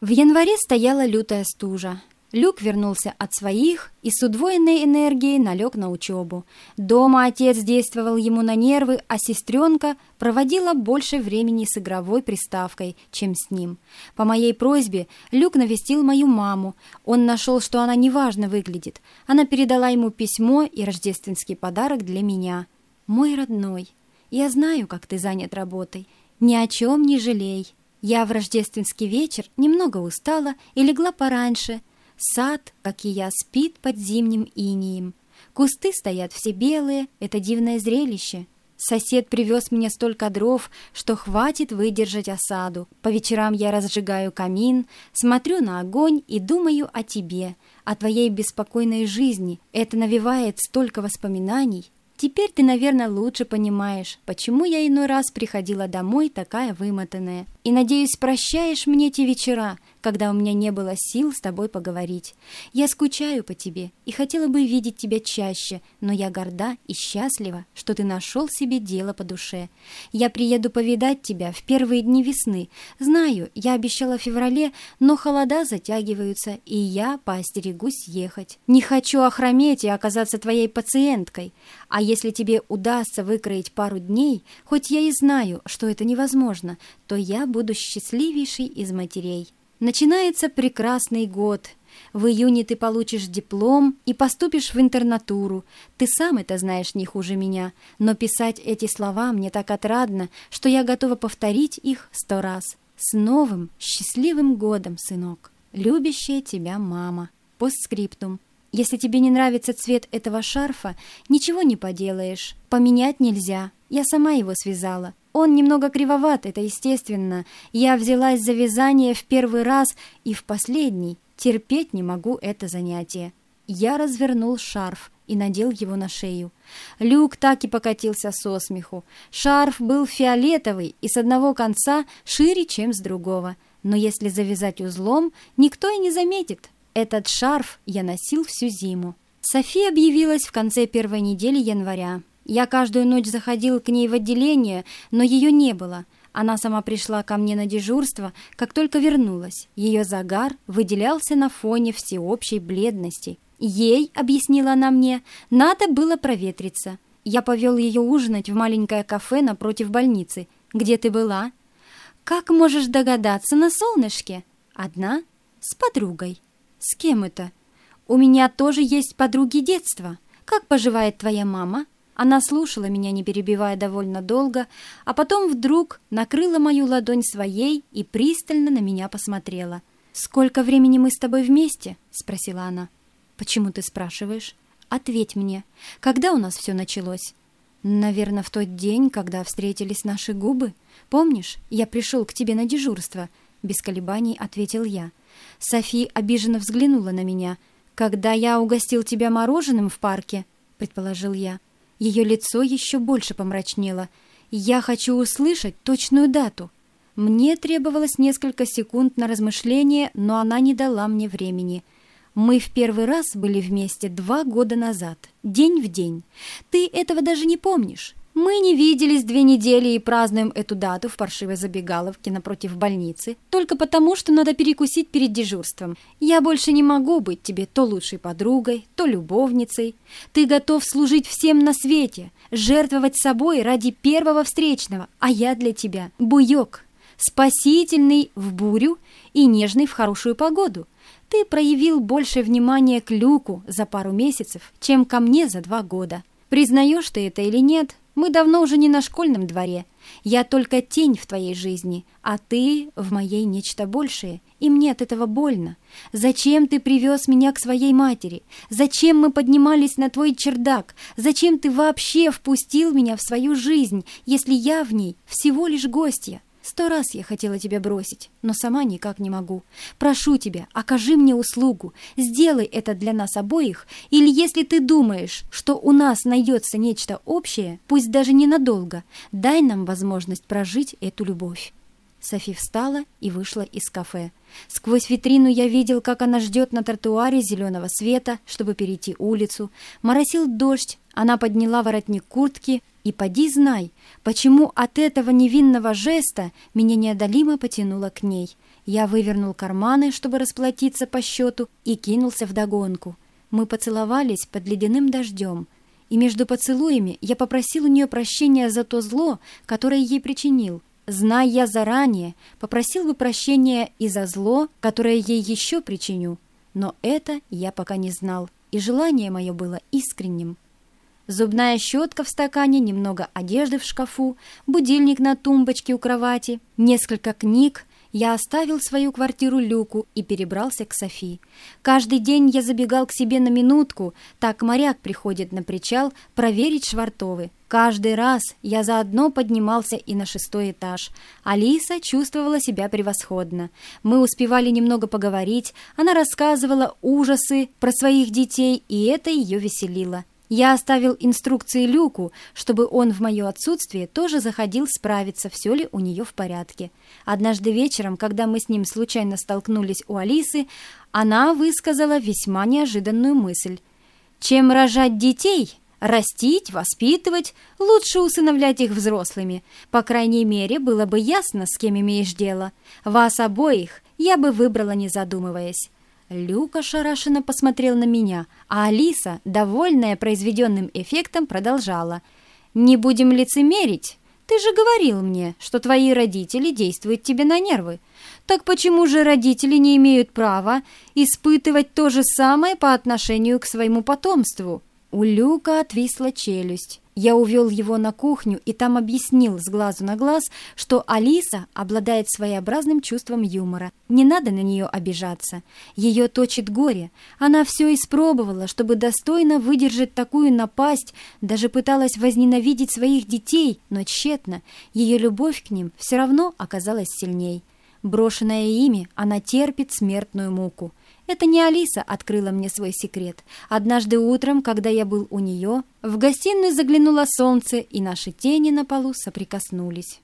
В январе стояла лютая стужа. Люк вернулся от своих и с удвоенной энергией налег на учебу. Дома отец действовал ему на нервы, а сестренка проводила больше времени с игровой приставкой, чем с ним. По моей просьбе Люк навестил мою маму. Он нашел, что она неважно выглядит. Она передала ему письмо и рождественский подарок для меня. «Мой родной, я знаю, как ты занят работой. Ни о чем не жалей». Я в рождественский вечер немного устала и легла пораньше. Сад, как и я, спит под зимним инием. Кусты стоят все белые, это дивное зрелище. Сосед привез мне столько дров, что хватит выдержать осаду. По вечерам я разжигаю камин, смотрю на огонь и думаю о тебе, о твоей беспокойной жизни. Это навевает столько воспоминаний. Теперь ты, наверное, лучше понимаешь, почему я иной раз приходила домой такая вымотанная. И, надеюсь, прощаешь мне те вечера, когда у меня не было сил с тобой поговорить. Я скучаю по тебе и хотела бы видеть тебя чаще, но я горда и счастлива, что ты нашел себе дело по душе. Я приеду повидать тебя в первые дни весны. Знаю, я обещала в феврале, но холода затягиваются, и я поостерегусь ехать. Не хочу охрометь и оказаться твоей пациенткой. А если тебе удастся выкроить пару дней, хоть я и знаю, что это невозможно, то я буду счастливейшей из матерей. Начинается прекрасный год. В июне ты получишь диплом и поступишь в интернатуру. Ты сам это знаешь не хуже меня, но писать эти слова мне так отрадно, что я готова повторить их сто раз. С новым, счастливым годом, сынок. Любящая тебя мама. Постскриптум. Если тебе не нравится цвет этого шарфа, ничего не поделаешь. Поменять нельзя. Я сама его связала. Он немного кривоват, это естественно. Я взялась за вязание в первый раз и в последний. Терпеть не могу это занятие. Я развернул шарф и надел его на шею. Люк так и покатился со смеху. Шарф был фиолетовый и с одного конца шире, чем с другого. Но если завязать узлом, никто и не заметит. Этот шарф я носил всю зиму. София объявилась в конце первой недели января. Я каждую ночь заходил к ней в отделение, но ее не было. Она сама пришла ко мне на дежурство, как только вернулась. Ее загар выделялся на фоне всеобщей бледности. Ей, объяснила она мне, надо было проветриться. Я повел ее ужинать в маленькое кафе напротив больницы. Где ты была? Как можешь догадаться, на солнышке? Одна? С подругой. С кем это? У меня тоже есть подруги детства. Как поживает твоя мама? Она слушала меня, не перебивая довольно долго, а потом вдруг накрыла мою ладонь своей и пристально на меня посмотрела. «Сколько времени мы с тобой вместе?» — спросила она. «Почему ты спрашиваешь?» «Ответь мне, когда у нас все началось?» «Наверное, в тот день, когда встретились наши губы. Помнишь, я пришел к тебе на дежурство?» Без колебаний ответил я. Софи обиженно взглянула на меня. «Когда я угостил тебя мороженым в парке?» — предположил я. Ее лицо еще больше помрачнело. «Я хочу услышать точную дату». Мне требовалось несколько секунд на размышление, но она не дала мне времени. Мы в первый раз были вместе два года назад, день в день. Ты этого даже не помнишь. Мы не виделись две недели и празднуем эту дату в паршивой забегаловке напротив больницы, только потому, что надо перекусить перед дежурством. Я больше не могу быть тебе то лучшей подругой, то любовницей. Ты готов служить всем на свете, жертвовать собой ради первого встречного, а я для тебя буёк, спасительный в бурю и нежный в хорошую погоду. Ты проявил больше внимания к Люку за пару месяцев, чем ко мне за два года. Признаешь ты это или нет, мы давно уже не на школьном дворе. Я только тень в твоей жизни, а ты в моей нечто большее, и мне от этого больно. Зачем ты привез меня к своей матери? Зачем мы поднимались на твой чердак? Зачем ты вообще впустил меня в свою жизнь, если я в ней всего лишь гостья? Сто раз я хотела тебя бросить, но сама никак не могу. Прошу тебя, окажи мне услугу, сделай это для нас обоих, или если ты думаешь, что у нас найдется нечто общее, пусть даже ненадолго, дай нам возможность прожить эту любовь. Софи встала и вышла из кафе. Сквозь витрину я видел, как она ждет на тротуаре зеленого света, чтобы перейти улицу. Моросил дождь, она подняла воротник куртки, и поди знай, почему от этого невинного жеста меня неодолимо потянуло к ней. Я вывернул карманы, чтобы расплатиться по счету, и кинулся в догонку. Мы поцеловались под ледяным дождем, и между поцелуями я попросил у нее прощения за то зло, которое ей причинил. Зная я заранее, попросил бы прощения и за зло, которое ей еще причиню. Но это я пока не знал, и желание мое было искренним. Зубная щетка в стакане, немного одежды в шкафу, будильник на тумбочке у кровати, несколько книг, я оставил свою квартиру Люку и перебрался к Софи. Каждый день я забегал к себе на минутку, так моряк приходит на причал проверить швартовы. Каждый раз я заодно поднимался и на шестой этаж. Алиса чувствовала себя превосходно. Мы успевали немного поговорить, она рассказывала ужасы про своих детей, и это ее веселило. Я оставил инструкции Люку, чтобы он в мое отсутствие тоже заходил справиться, все ли у нее в порядке. Однажды вечером, когда мы с ним случайно столкнулись у Алисы, она высказала весьма неожиданную мысль. «Чем рожать детей?» Растить, воспитывать, лучше усыновлять их взрослыми. По крайней мере, было бы ясно, с кем имеешь дело. Вас обоих я бы выбрала, не задумываясь. Люка шарашенно посмотрел на меня, а Алиса, довольная произведенным эффектом, продолжала. «Не будем лицемерить. Ты же говорил мне, что твои родители действуют тебе на нервы. Так почему же родители не имеют права испытывать то же самое по отношению к своему потомству?» У Люка отвисла челюсть. Я увел его на кухню и там объяснил с глазу на глаз, что Алиса обладает своеобразным чувством юмора. Не надо на нее обижаться. Ее точит горе. Она все испробовала, чтобы достойно выдержать такую напасть, даже пыталась возненавидеть своих детей, но тщетно. Ее любовь к ним все равно оказалась сильней. Брошенная ими, она терпит смертную муку. Это не Алиса открыла мне свой секрет. Однажды утром, когда я был у нее, в гостиную заглянуло солнце, и наши тени на полу соприкоснулись.